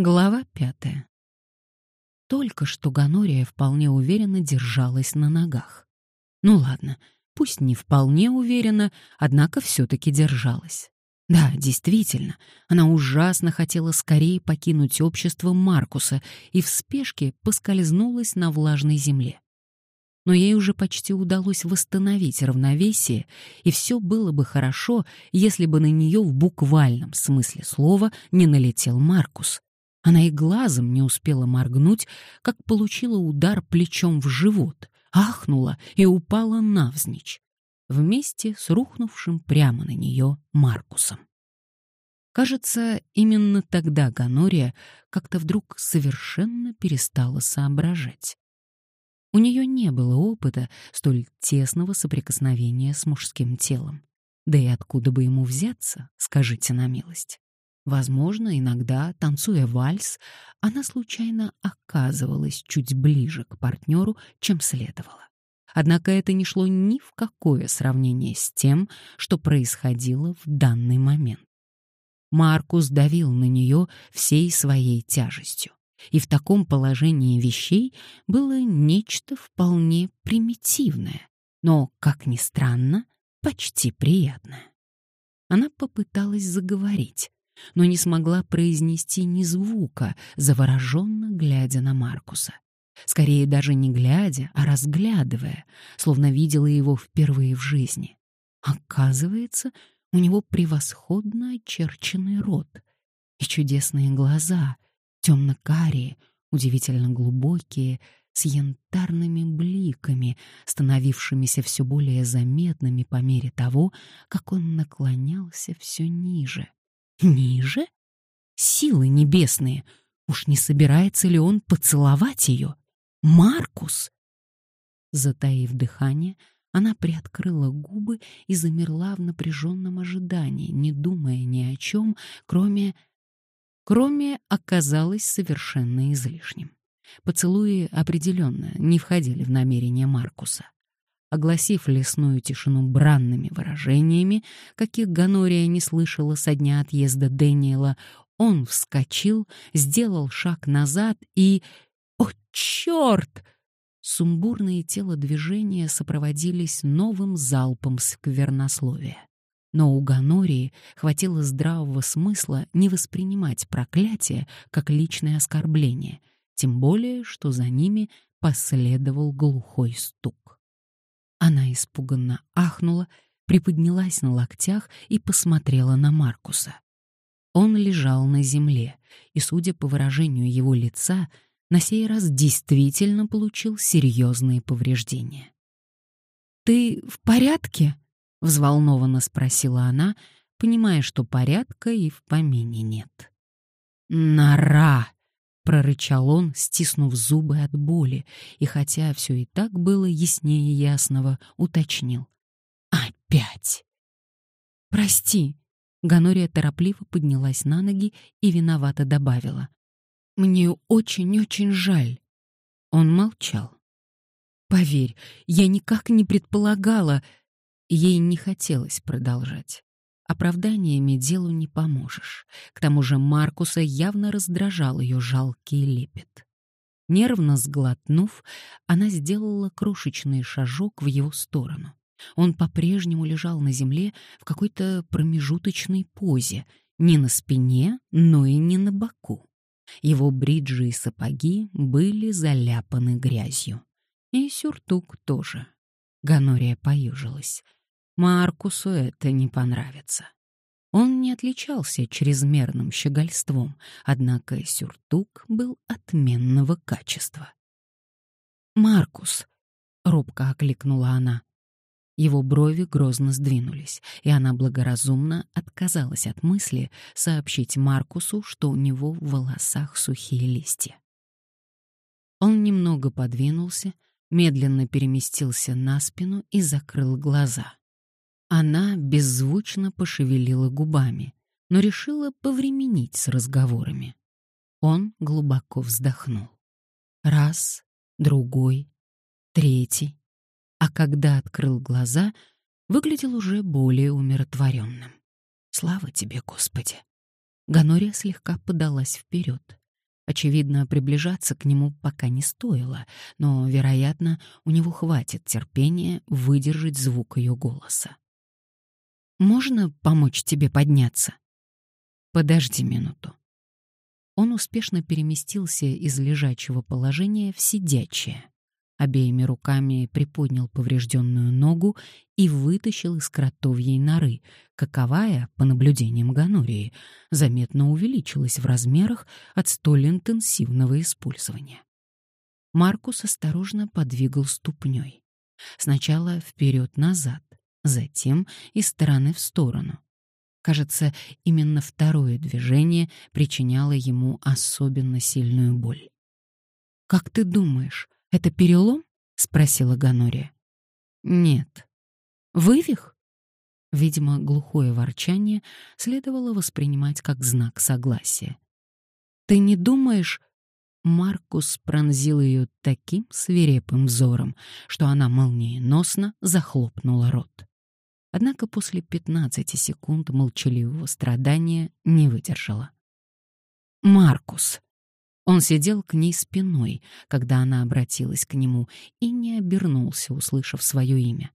Глава пятая. Только что Ганория вполне уверенно держалась на ногах. Ну ладно, пусть не вполне уверенно, однако все-таки держалась. Да, действительно, она ужасно хотела скорее покинуть общество Маркуса и в спешке поскользнулась на влажной земле. Но ей уже почти удалось восстановить равновесие, и все было бы хорошо, если бы на нее в буквальном смысле слова не налетел Маркус — она и глазом не успела моргнуть, как получила удар плечом в живот, ахнула и упала навзничь, вместе с рухнувшим прямо на нее Маркусом. Кажется, именно тогда Ганория как-то вдруг совершенно перестала соображать. У нее не было опыта столь тесного соприкосновения с мужским телом. Да и откуда бы ему взяться, скажите на милость. Возможно, иногда, танцуя вальс, она случайно оказывалась чуть ближе к партнеру, чем следовало. Однако это не шло ни в какое сравнение с тем, что происходило в данный момент. Маркус давил на нее всей своей тяжестью. И в таком положении вещей было нечто вполне примитивное, но, как ни странно, почти приятное. Она попыталась заговорить, но не смогла произнести ни звука, завороженно глядя на Маркуса. Скорее даже не глядя, а разглядывая, словно видела его впервые в жизни. Оказывается, у него превосходно очерченный рот и чудесные глаза, темно-карие, удивительно глубокие, с янтарными бликами, становившимися все более заметными по мере того, как он наклонялся все ниже. Ниже? Силы небесные! Уж не собирается ли он поцеловать ее? Маркус! Затаив дыхание, она приоткрыла губы и замерла в напряженном ожидании, не думая ни о чем, кроме... Кроме оказалось совершенно излишним. Поцелуи определенно не входили в намерения Маркуса огласив лесную тишину бранными выражениями, каких Ганория не слышала со дня отъезда Дэниела, он вскочил, сделал шаг назад и... О, черт! Сумбурные телодвижения сопроводились новым залпом сквернословия. Но у Ганории хватило здравого смысла не воспринимать проклятие как личное оскорбление, тем более, что за ними последовал глухой стук. Она испуганно ахнула, приподнялась на локтях и посмотрела на Маркуса. Он лежал на земле, и, судя по выражению его лица, на сей раз действительно получил серьезные повреждения. «Ты в порядке?» — взволнованно спросила она, понимая, что порядка и в помине нет. «Нора!» Прорычал он, стиснув зубы от боли, и хотя все и так было яснее ясного, уточнил. «Опять!» «Прости!» Ганория торопливо поднялась на ноги и виновато добавила. «Мне очень-очень жаль». Он молчал. «Поверь, я никак не предполагала...» Ей не хотелось продолжать. Оправданиями делу не поможешь. К тому же Маркуса явно раздражал ее жалкий лепет. Нервно сглотнув, она сделала крошечный шажок в его сторону. Он по-прежнему лежал на земле в какой-то промежуточной позе, не на спине, но и не на боку. Его бриджи и сапоги были заляпаны грязью. И сюртук тоже. Ганория поюжилась. Маркусу это не понравится. Он не отличался чрезмерным щегольством, однако сюртук был отменного качества. «Маркус!» — робко окликнула она. Его брови грозно сдвинулись, и она благоразумно отказалась от мысли сообщить Маркусу, что у него в волосах сухие листья. Он немного подвинулся, медленно переместился на спину и закрыл глаза. Она беззвучно пошевелила губами, но решила повременить с разговорами. Он глубоко вздохнул. Раз, другой, третий. А когда открыл глаза, выглядел уже более умиротворенным. Слава тебе, Господи! Ганория слегка подалась вперед. Очевидно, приближаться к нему пока не стоило, но, вероятно, у него хватит терпения выдержать звук ее голоса. «Можно помочь тебе подняться?» «Подожди минуту». Он успешно переместился из лежачего положения в сидячее. Обеими руками приподнял поврежденную ногу и вытащил из кротовьей норы, каковая, по наблюдениям Ганории, заметно увеличилась в размерах от столь интенсивного использования. Маркус осторожно подвигал ступней. Сначала вперед-назад, затем из стороны в сторону. Кажется, именно второе движение причиняло ему особенно сильную боль. «Как ты думаешь, это перелом? спросила Ганория. Нет. Вывих? Видимо, глухое ворчание следовало воспринимать как знак согласия. Ты не думаешь, Маркус пронзил ее таким свирепым взором, что она молниеносно захлопнула рот. Однако после 15 секунд молчаливого страдания не выдержала. «Маркус», он сидел к ней спиной, когда она обратилась к нему, и не обернулся, услышав свое имя.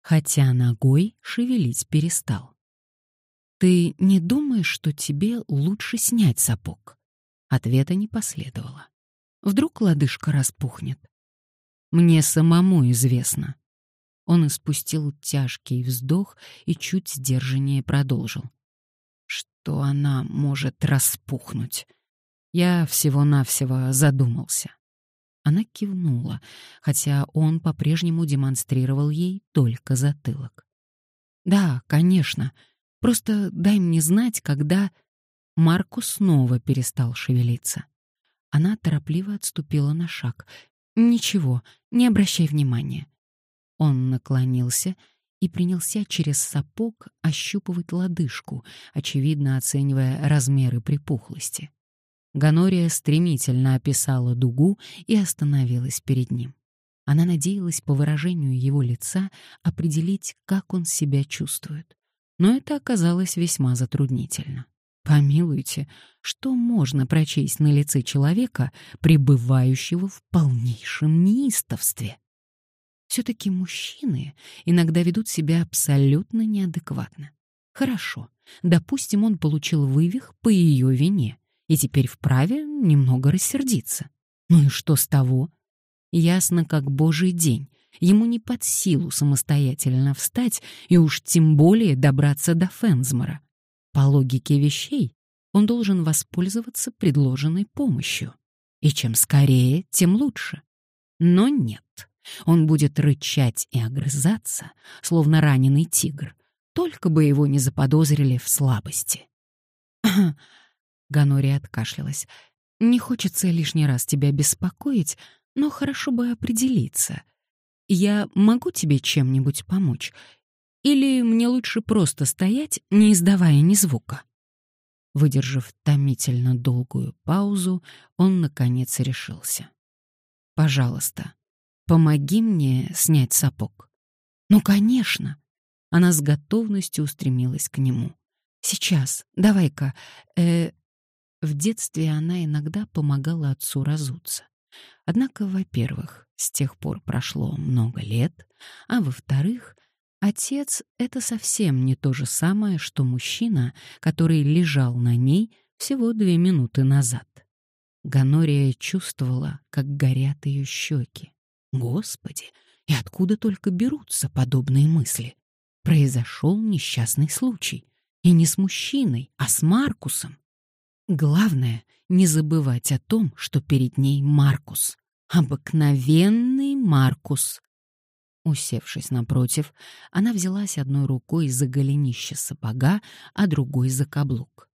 Хотя ногой шевелить перестал. «Ты не думаешь, что тебе лучше снять сапог?» Ответа не последовало. Вдруг лодыжка распухнет. «Мне самому известно». Он испустил тяжкий вздох и чуть сдержаннее продолжил. «Что она может распухнуть?» Я всего-навсего задумался. Она кивнула, хотя он по-прежнему демонстрировал ей только затылок. «Да, конечно. Просто дай мне знать, когда...» Маркус снова перестал шевелиться. Она торопливо отступила на шаг. «Ничего, не обращай внимания». Он наклонился и принялся через сапог ощупывать лодыжку, очевидно оценивая размеры припухлости. Ганория стремительно описала дугу и остановилась перед ним. Она надеялась по выражению его лица определить, как он себя чувствует. Но это оказалось весьма затруднительно. Помилуйте, что можно прочесть на лице человека, пребывающего в полнейшем неистовстве? Все-таки мужчины иногда ведут себя абсолютно неадекватно. Хорошо, допустим, он получил вывих по ее вине и теперь вправе немного рассердиться. Ну и что с того? Ясно, как божий день. Ему не под силу самостоятельно встать и уж тем более добраться до Фензмора. По логике вещей он должен воспользоваться предложенной помощью. И чем скорее, тем лучше. Но нет. Он будет рычать и огрызаться, словно раненый тигр, только бы его не заподозрили в слабости. Ганори откашлялась. «Не хочется лишний раз тебя беспокоить, но хорошо бы определиться. Я могу тебе чем-нибудь помочь? Или мне лучше просто стоять, не издавая ни звука?» Выдержав томительно долгую паузу, он, наконец, решился. «Пожалуйста, помоги мне снять сапог». «Ну, конечно!» Она с готовностью устремилась к нему. «Сейчас, давай-ка, э, в детстве она иногда помогала отцу разуться. Однако, во-первых, с тех пор прошло много лет, а во-вторых, отец — это совсем не то же самое, что мужчина, который лежал на ней всего две минуты назад. Ганория чувствовала, как горят ее щеки. Господи, и откуда только берутся подобные мысли? Произошел несчастный случай. И не с мужчиной, а с Маркусом. Главное — не забывать о том, что перед ней Маркус. Обыкновенный Маркус. Усевшись напротив, она взялась одной рукой за голенище сапога, а другой за каблук.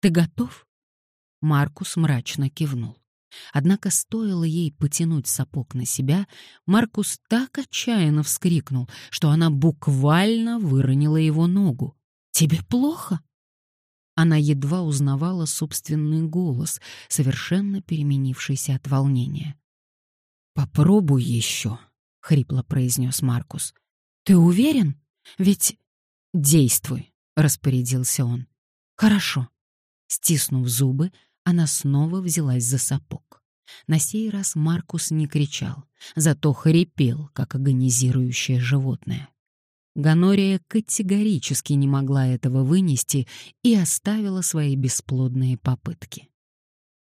«Ты готов?» Маркус мрачно кивнул. Однако стоило ей потянуть сапог на себя, Маркус так отчаянно вскрикнул, что она буквально выронила его ногу. «Тебе плохо?» Она едва узнавала собственный голос, совершенно переменившийся от волнения. «Попробуй еще», — хрипло произнес Маркус. «Ты уверен? Ведь...» «Действуй», — распорядился он. «Хорошо». Стиснув зубы, Она снова взялась за сапог. На сей раз Маркус не кричал, зато хрипел, как агонизирующее животное. Ганория категорически не могла этого вынести и оставила свои бесплодные попытки.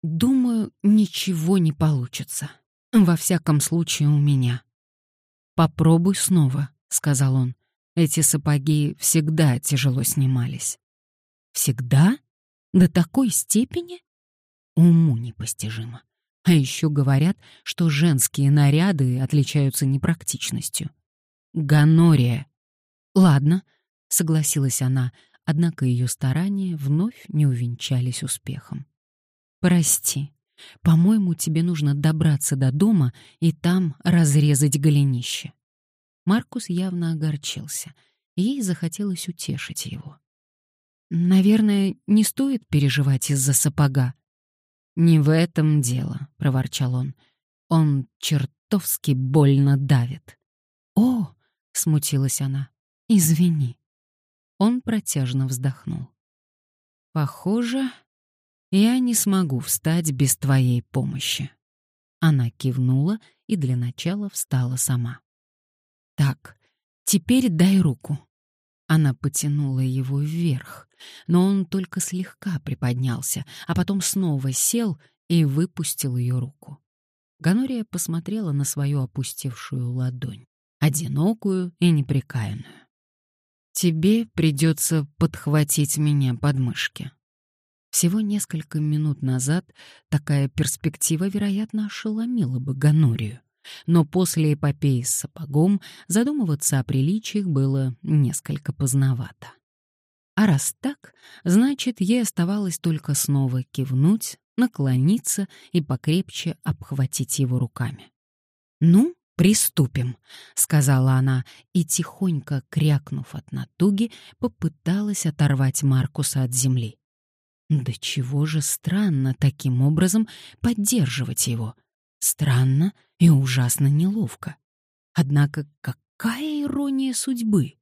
«Думаю, ничего не получится. Во всяком случае, у меня». «Попробуй снова», — сказал он. «Эти сапоги всегда тяжело снимались». «Всегда? До такой степени?» Уму непостижимо. А еще говорят, что женские наряды отличаются непрактичностью. Ганория. Ладно, согласилась она, однако ее старания вновь не увенчались успехом. Прости. По-моему, тебе нужно добраться до дома и там разрезать голенище. Маркус явно огорчился. Ей захотелось утешить его. Наверное, не стоит переживать из-за сапога, «Не в этом дело», — проворчал он. «Он чертовски больно давит». «О!» — смутилась она. «Извини». Он протяжно вздохнул. «Похоже, я не смогу встать без твоей помощи». Она кивнула и для начала встала сама. «Так, теперь дай руку». Она потянула его вверх, но он только слегка приподнялся, а потом снова сел и выпустил ее руку. Ганория посмотрела на свою опустевшую ладонь, одинокую и неприкаянную. «Тебе придется подхватить меня под мышки». Всего несколько минут назад такая перспектива, вероятно, ошеломила бы Ганорию. Но после эпопеи с сапогом задумываться о приличиях было несколько поздновато. А раз так, значит, ей оставалось только снова кивнуть, наклониться и покрепче обхватить его руками. «Ну, приступим», — сказала она, и, тихонько крякнув от натуги, попыталась оторвать Маркуса от земли. Да чего же странно таким образом поддерживать его — Странно и ужасно неловко. Однако какая ирония судьбы!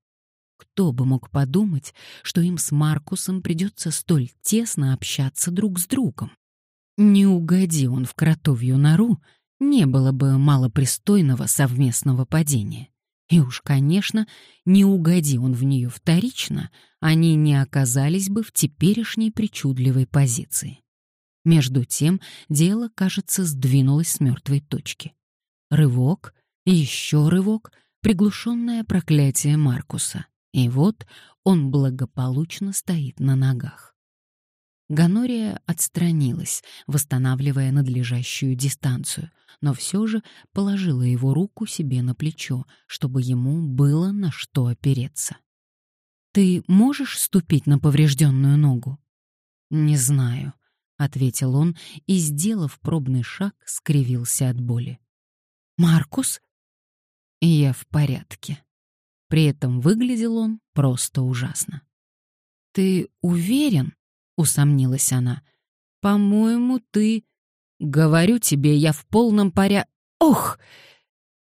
Кто бы мог подумать, что им с Маркусом придется столь тесно общаться друг с другом? Не угоди он в кротовью нору, не было бы малопристойного совместного падения. И уж, конечно, не угоди он в нее вторично, они не оказались бы в теперешней причудливой позиции. Между тем дело, кажется, сдвинулось с мертвой точки. Рывок, еще рывок, приглушенное проклятие Маркуса. И вот он благополучно стоит на ногах. Ганория отстранилась, восстанавливая надлежащую дистанцию, но все же положила его руку себе на плечо, чтобы ему было на что опереться. «Ты можешь ступить на поврежденную ногу?» «Не знаю», ответил он и, сделав пробный шаг, скривился от боли. Маркус? Я в порядке. При этом выглядел он просто ужасно. Ты уверен? усомнилась она. По-моему, ты Говорю тебе, я в полном порядке. Ох!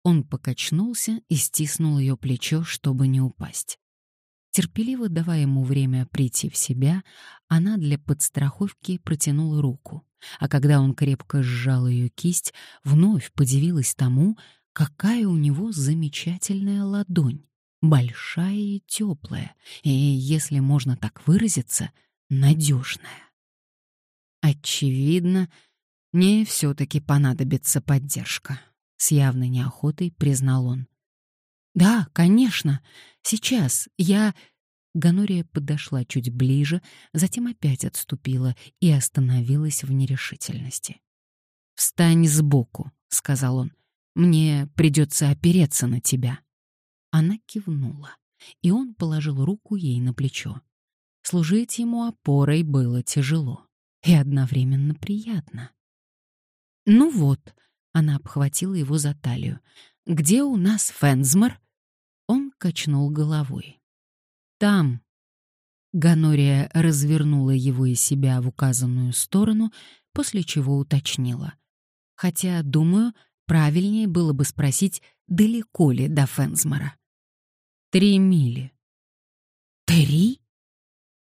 Он покачнулся и стиснул ее плечо, чтобы не упасть. Терпеливо давая ему время прийти в себя, она для подстраховки протянула руку, а когда он крепко сжал ее кисть, вновь подивилась тому, какая у него замечательная ладонь, большая и теплая, и, если можно так выразиться, надежная. Очевидно, мне все-таки понадобится поддержка, с явной неохотой признал он. «Да, конечно. Сейчас. Я...» Ганория подошла чуть ближе, затем опять отступила и остановилась в нерешительности. «Встань сбоку», — сказал он. «Мне придется опереться на тебя». Она кивнула, и он положил руку ей на плечо. Служить ему опорой было тяжело и одновременно приятно. «Ну вот», — она обхватила его за талию, — «где у нас Фензмар?» Качнул головой. «Там». Ганория развернула его и себя в указанную сторону, после чего уточнила. Хотя, думаю, правильнее было бы спросить, далеко ли до Фензмара. «Три мили». «Три?»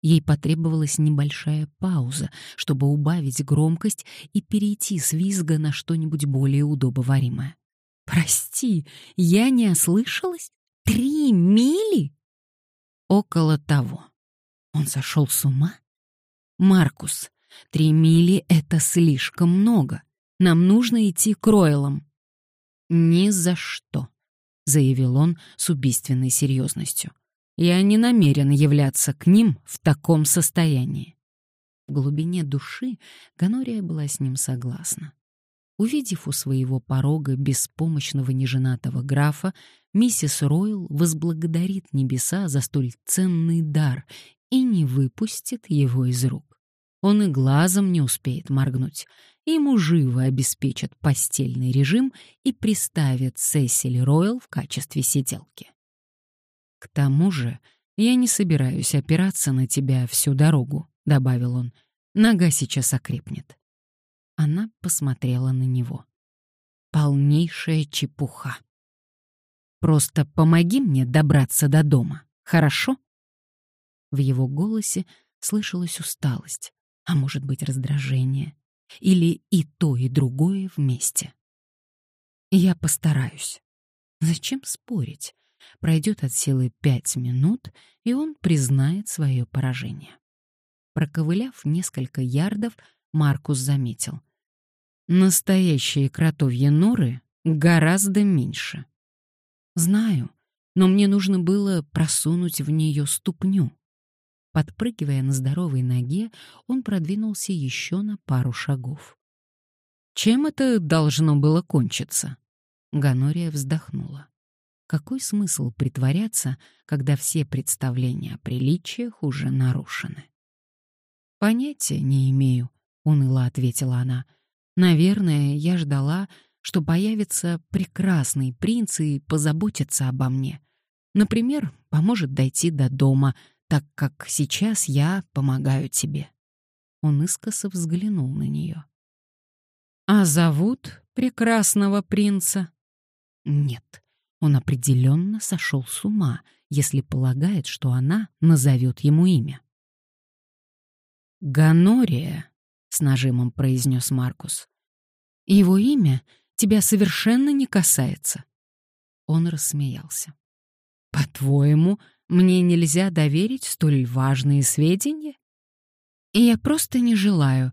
Ей потребовалась небольшая пауза, чтобы убавить громкость и перейти с визга на что-нибудь более удобоваримое. «Прости, я не ослышалась? Три мили?» «Около того. Он сошел с ума?» «Маркус, три мили — это слишком много. Нам нужно идти к Ройлам». «Ни за что», — заявил он с убийственной серьезностью. Я не намерен являться к ним в таком состоянии. В глубине души Ганория была с ним согласна. Увидев у своего порога беспомощного неженатого графа, миссис Ройл возблагодарит небеса за столь ценный дар и не выпустит его из рук. Он и глазом не успеет моргнуть. Ему живо обеспечат постельный режим и приставят Сесили Ройл в качестве сиделки. «К тому же я не собираюсь опираться на тебя всю дорогу», — добавил он. «Нога сейчас окрепнет». Она посмотрела на него. Полнейшая чепуха. «Просто помоги мне добраться до дома, хорошо?» В его голосе слышалась усталость, а может быть раздражение, или и то, и другое вместе. «Я постараюсь. Зачем спорить? Пройдет от силы пять минут, и он признает свое поражение. Проковыляв несколько ярдов, Маркус заметил. Настоящие кротовьи норы гораздо меньше. Знаю, но мне нужно было просунуть в нее ступню. Подпрыгивая на здоровой ноге, он продвинулся еще на пару шагов. Чем это должно было кончиться? Ганория вздохнула. Какой смысл притворяться, когда все представления о приличиях уже нарушены? «Понятия не имею», — уныло ответила она. «Наверное, я ждала, что появится прекрасный принц и позаботится обо мне. Например, поможет дойти до дома, так как сейчас я помогаю тебе». Он искоса взглянул на нее. «А зовут прекрасного принца?» «Нет, он определенно сошел с ума, если полагает, что она назовет ему имя. «Ганория», — с нажимом произнес Маркус. «Его имя тебя совершенно не касается». Он рассмеялся. «По-твоему, мне нельзя доверить столь важные сведения? И я просто не желаю.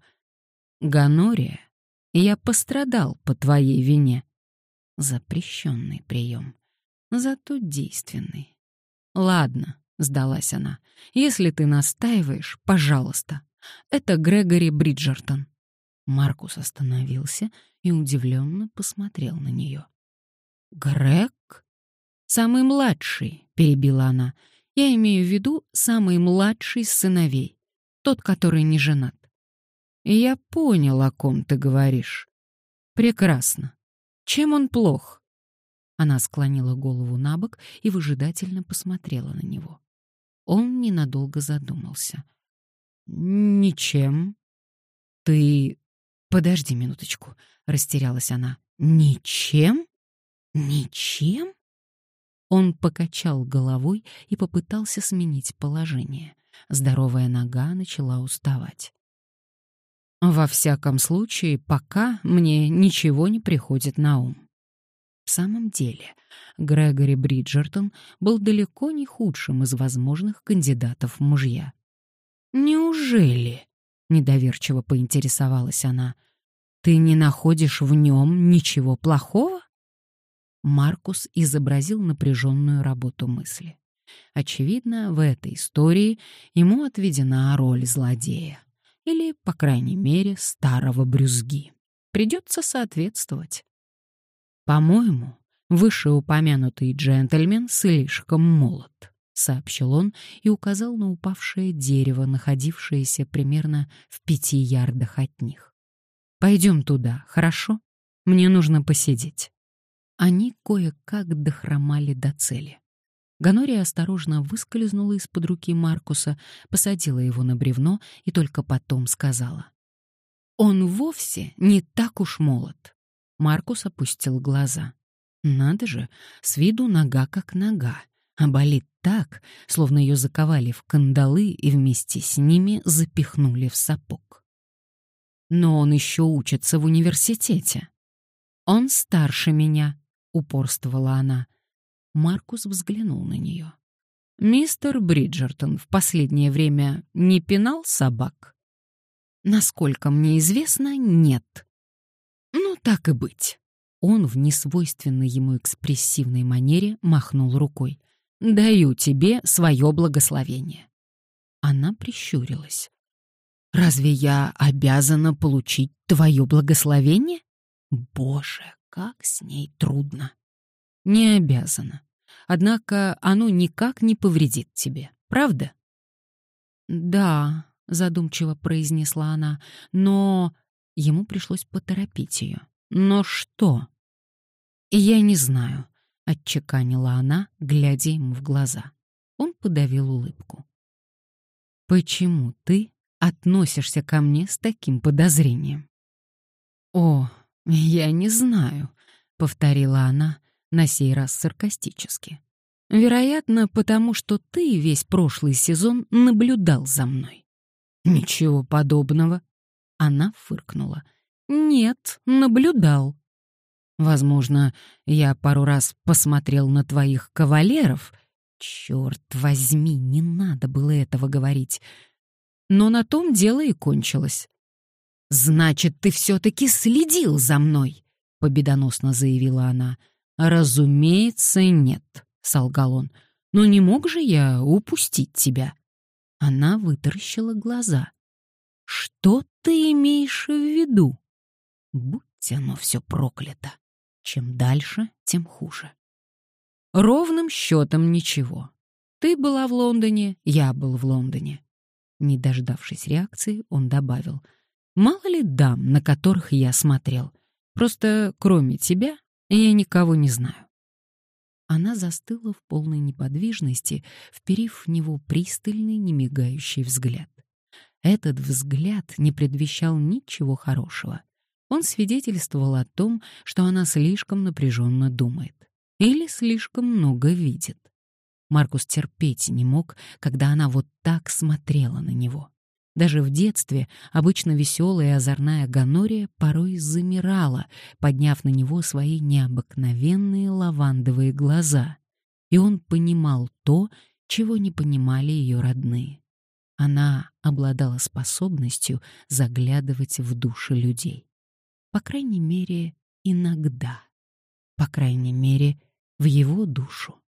Ганория, я пострадал по твоей вине. Запрещенный прием зато действенный. «Ладно», — сдалась она, — «если ты настаиваешь, пожалуйста. Это Грегори Бриджертон». Маркус остановился и удивленно посмотрел на нее. «Грег?» «Самый младший», — перебила она. «Я имею в виду самый младший сыновей, тот, который не женат». «Я понял, о ком ты говоришь». «Прекрасно. Чем он плох?» Она склонила голову на бок и выжидательно посмотрела на него. Он ненадолго задумался. «Ничем. Ты...» «Подожди минуточку», — растерялась она. «Ничем? Ничем?» Он покачал головой и попытался сменить положение. Здоровая нога начала уставать. «Во всяком случае, пока мне ничего не приходит на ум». В самом деле, Грегори Бриджертон был далеко не худшим из возможных кандидатов в мужья. «Неужели?» — недоверчиво поинтересовалась она. «Ты не находишь в нем ничего плохого?» Маркус изобразил напряженную работу мысли. Очевидно, в этой истории ему отведена роль злодея. Или, по крайней мере, старого брюзги. Придется соответствовать. «По-моему, вышеупомянутый джентльмен слишком молод», — сообщил он и указал на упавшее дерево, находившееся примерно в пяти ярдах от них. «Пойдем туда, хорошо? Мне нужно посидеть». Они кое-как дохромали до цели. Ганория осторожно выскользнула из-под руки Маркуса, посадила его на бревно и только потом сказала. «Он вовсе не так уж молод. Маркус опустил глаза. Надо же, с виду нога как нога, а болит так, словно ее заковали в кандалы и вместе с ними запихнули в сапог. Но он еще учится в университете. Он старше меня, упорствовала она. Маркус взглянул на нее. Мистер Бриджертон в последнее время не пинал собак? Насколько мне известно, нет. Ну, так и быть. Он в несвойственной ему экспрессивной манере махнул рукой. «Даю тебе свое благословение». Она прищурилась. «Разве я обязана получить твое благословение?» «Боже, как с ней трудно!» «Не обязана. Однако оно никак не повредит тебе, правда?» «Да», — задумчиво произнесла она, — «но...» Ему пришлось поторопить ее. «Но что?» «Я не знаю», — отчеканила она, глядя ему в глаза. Он подавил улыбку. «Почему ты относишься ко мне с таким подозрением?» «О, я не знаю», — повторила она, на сей раз саркастически. «Вероятно, потому что ты весь прошлый сезон наблюдал за мной». «Ничего подобного», — она фыркнула. «Нет, наблюдал. Возможно, я пару раз посмотрел на твоих кавалеров. Черт возьми, не надо было этого говорить. Но на том дело и кончилось. «Значит, ты все-таки следил за мной», — победоносно заявила она. «Разумеется, нет», — солгал он. «Но не мог же я упустить тебя?» Она вытаращила глаза. «Что ты имеешь в виду?» «Будь оно все проклято!» Чем дальше, тем хуже. Ровным счетом ничего. Ты была в Лондоне, я был в Лондоне. Не дождавшись реакции, он добавил. Мало ли дам, на которых я смотрел. Просто кроме тебя я никого не знаю. Она застыла в полной неподвижности, вперив в него пристальный, немигающий взгляд. Этот взгляд не предвещал ничего хорошего. Он свидетельствовал о том, что она слишком напряженно думает или слишком много видит. Маркус терпеть не мог, когда она вот так смотрела на него. Даже в детстве обычно веселая и озорная Ганория порой замирала, подняв на него свои необыкновенные лавандовые глаза. И он понимал то, чего не понимали ее родные. Она обладала способностью заглядывать в души людей. По крайней мере, иногда. По крайней мере, в его душу.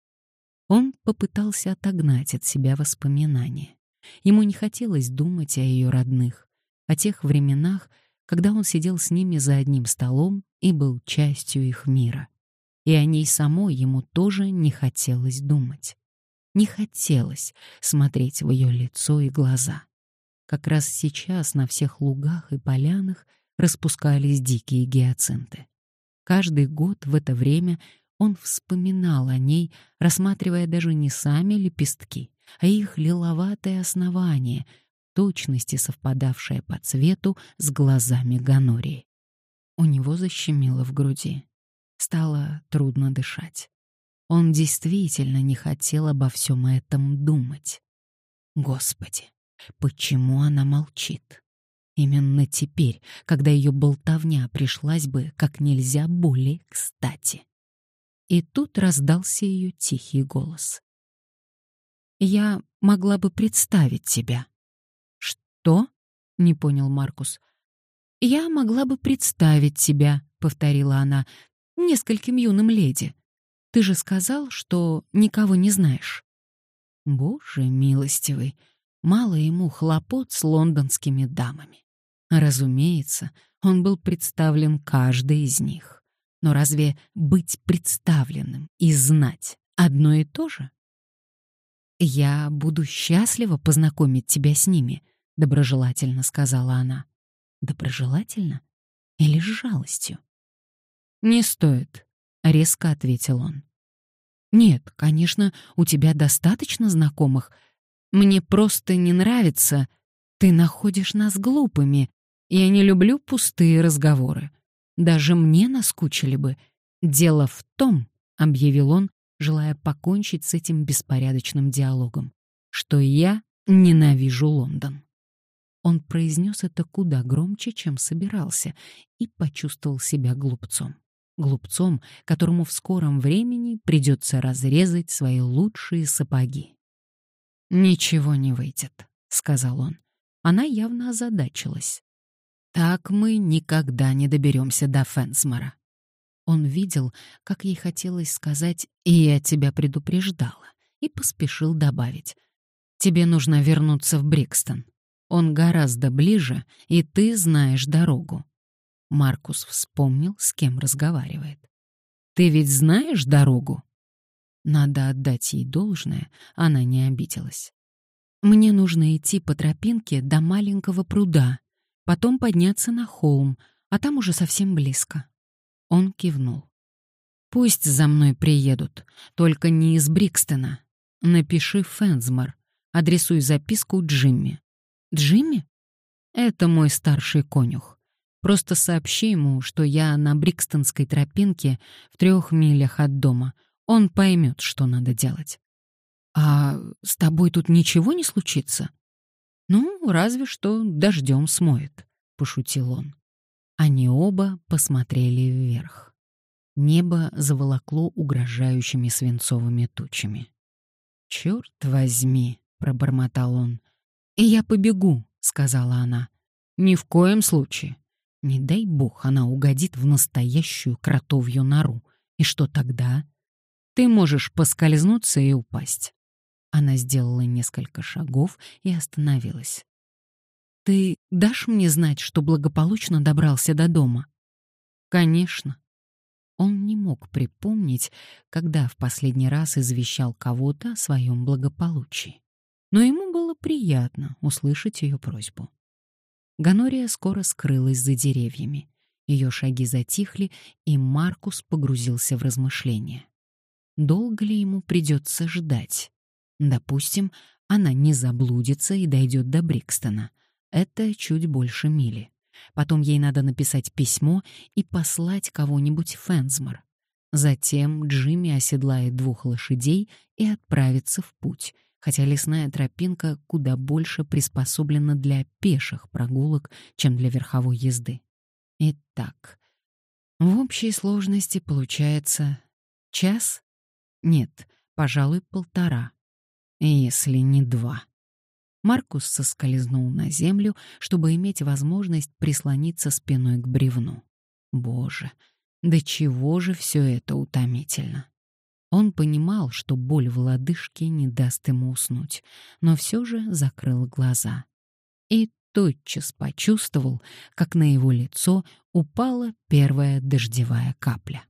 Он попытался отогнать от себя воспоминания. Ему не хотелось думать о ее родных, о тех временах, когда он сидел с ними за одним столом и был частью их мира. И о ней самой ему тоже не хотелось думать. Не хотелось смотреть в ее лицо и глаза. Как раз сейчас на всех лугах и полянах — распускались дикие гиацинты. Каждый год в это время он вспоминал о ней, рассматривая даже не сами лепестки, а их лиловатое основание, точности совпадавшее по цвету с глазами Ганории. У него защемило в груди. Стало трудно дышать. Он действительно не хотел обо всем этом думать. Господи, почему она молчит? Именно теперь, когда ее болтовня пришлась бы как нельзя более кстати. И тут раздался ее тихий голос. «Я могла бы представить тебя». «Что?» — не понял Маркус. «Я могла бы представить тебя», — повторила она, — «нескольким юным леди. Ты же сказал, что никого не знаешь». Боже милостивый, мало ему хлопот с лондонскими дамами. Разумеется, он был представлен каждой из них. Но разве быть представленным и знать одно и то же? «Я буду счастлива познакомить тебя с ними», — доброжелательно сказала она. «Доброжелательно? Или с жалостью?» «Не стоит», — резко ответил он. «Нет, конечно, у тебя достаточно знакомых. Мне просто не нравится. Ты находишь нас глупыми. Я не люблю пустые разговоры. Даже мне наскучили бы. Дело в том, — объявил он, желая покончить с этим беспорядочным диалогом, что я ненавижу Лондон. Он произнес это куда громче, чем собирался, и почувствовал себя глупцом. Глупцом, которому в скором времени придется разрезать свои лучшие сапоги. «Ничего не выйдет», — сказал он. Она явно озадачилась. «Так мы никогда не доберемся до Фенсмора». Он видел, как ей хотелось сказать «и я тебя предупреждала», и поспешил добавить «тебе нужно вернуться в Брикстон». Он гораздо ближе, и ты знаешь дорогу. Маркус вспомнил, с кем разговаривает. Ты ведь знаешь дорогу? Надо отдать ей должное, она не обиделась. Мне нужно идти по тропинке до маленького пруда, потом подняться на холм, а там уже совсем близко. Он кивнул. Пусть за мной приедут, только не из Брикстона. Напиши Фенсмор, адресуй записку Джимми. Джимми? Это мой старший конюх. Просто сообщи ему, что я на Брикстонской тропинке в трех милях от дома. Он поймет, что надо делать. А с тобой тут ничего не случится? Ну, разве что дождем смоет, пошутил он. Они оба посмотрели вверх. Небо заволокло угрожающими свинцовыми тучами. «Черт возьми!» — пробормотал он. «И я побегу», — сказала она. «Ни в коем случае. Не дай бог она угодит в настоящую кротовью нору. И что тогда? Ты можешь поскользнуться и упасть». Она сделала несколько шагов и остановилась. «Ты дашь мне знать, что благополучно добрался до дома?» «Конечно». Он не мог припомнить, когда в последний раз извещал кого-то о своем благополучии но ему было приятно услышать ее просьбу. Ганория скоро скрылась за деревьями. Ее шаги затихли, и Маркус погрузился в размышления. Долго ли ему придется ждать? Допустим, она не заблудится и дойдет до Брикстона. Это чуть больше мили. Потом ей надо написать письмо и послать кого-нибудь в Фенсмор. Затем Джимми оседлает двух лошадей и отправится в путь — хотя лесная тропинка куда больше приспособлена для пеших прогулок, чем для верховой езды. Итак, в общей сложности получается час? Нет, пожалуй, полтора. Если не два. Маркус соскользнул на землю, чтобы иметь возможность прислониться спиной к бревну. Боже, до чего же все это утомительно. Он понимал, что боль в лодыжке не даст ему уснуть, но все же закрыл глаза. И тотчас почувствовал, как на его лицо упала первая дождевая капля.